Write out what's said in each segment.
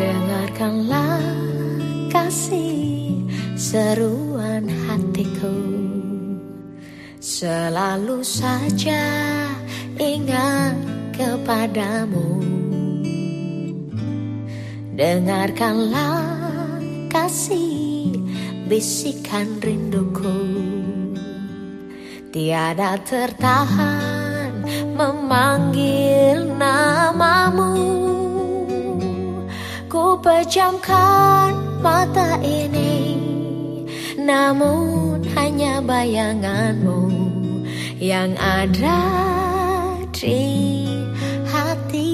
Dengarkanlah kasih seruan hatiku. Selalu saja ingat kepadamu. Dengarkanlah kasih bisikan rinduku. Tiada tertahan pejamkan mata ini Namun hanya bayanganmu Yang ada di hati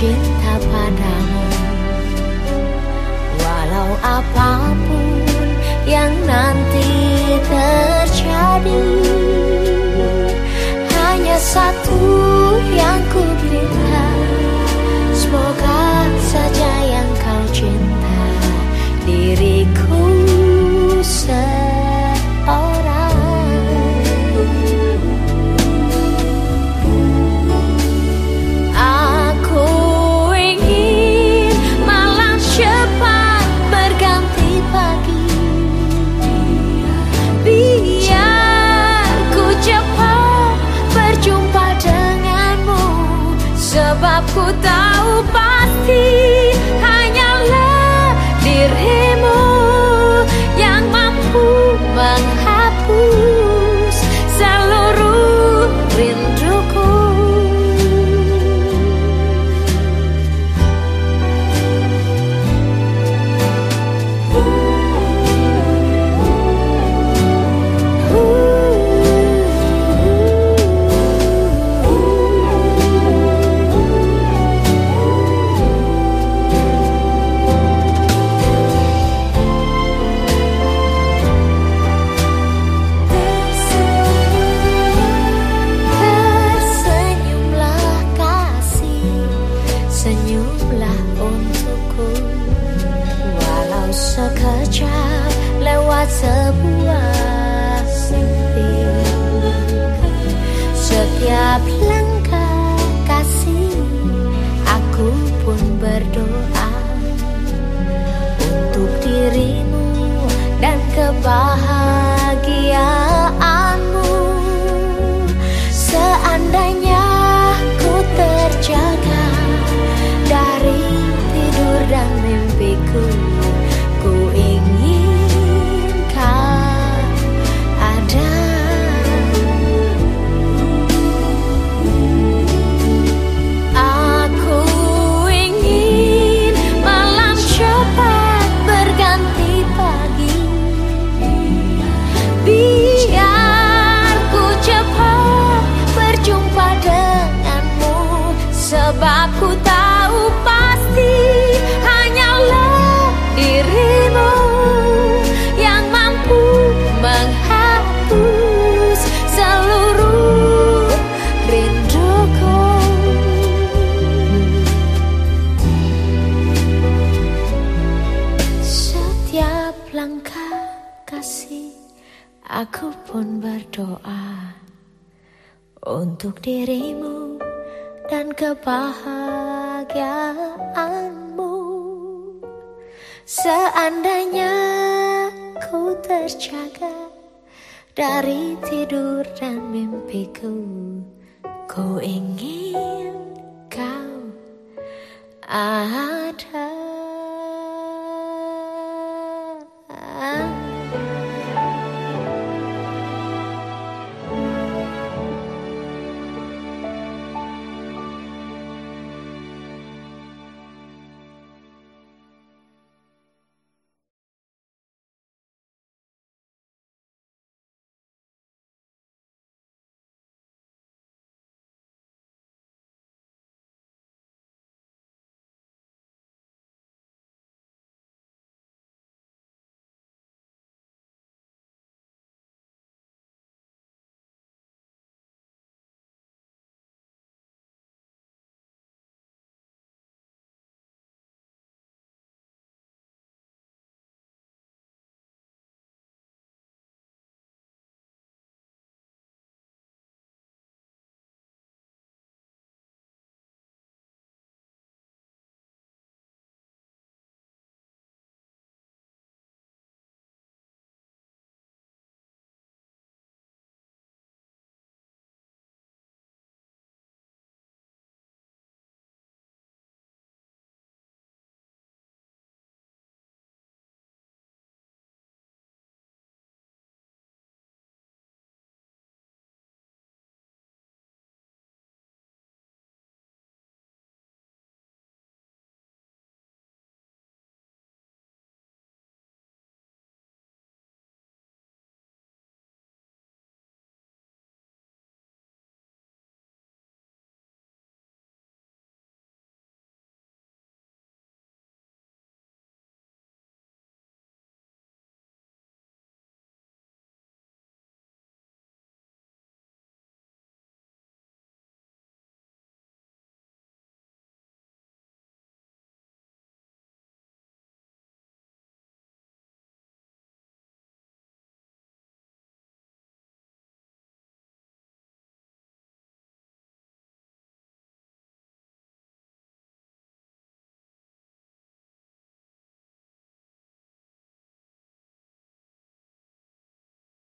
cinta padamu. Walau apa pun yang nanti terjadi Hanya satu Sebab ku sebuah sempit Setiap langkah Aku pun berdoa Untuk dirimu dan kebahagiaanmu. Seandainya ku terjaga Dari tidur dan mimpiku Ku ingin kau ada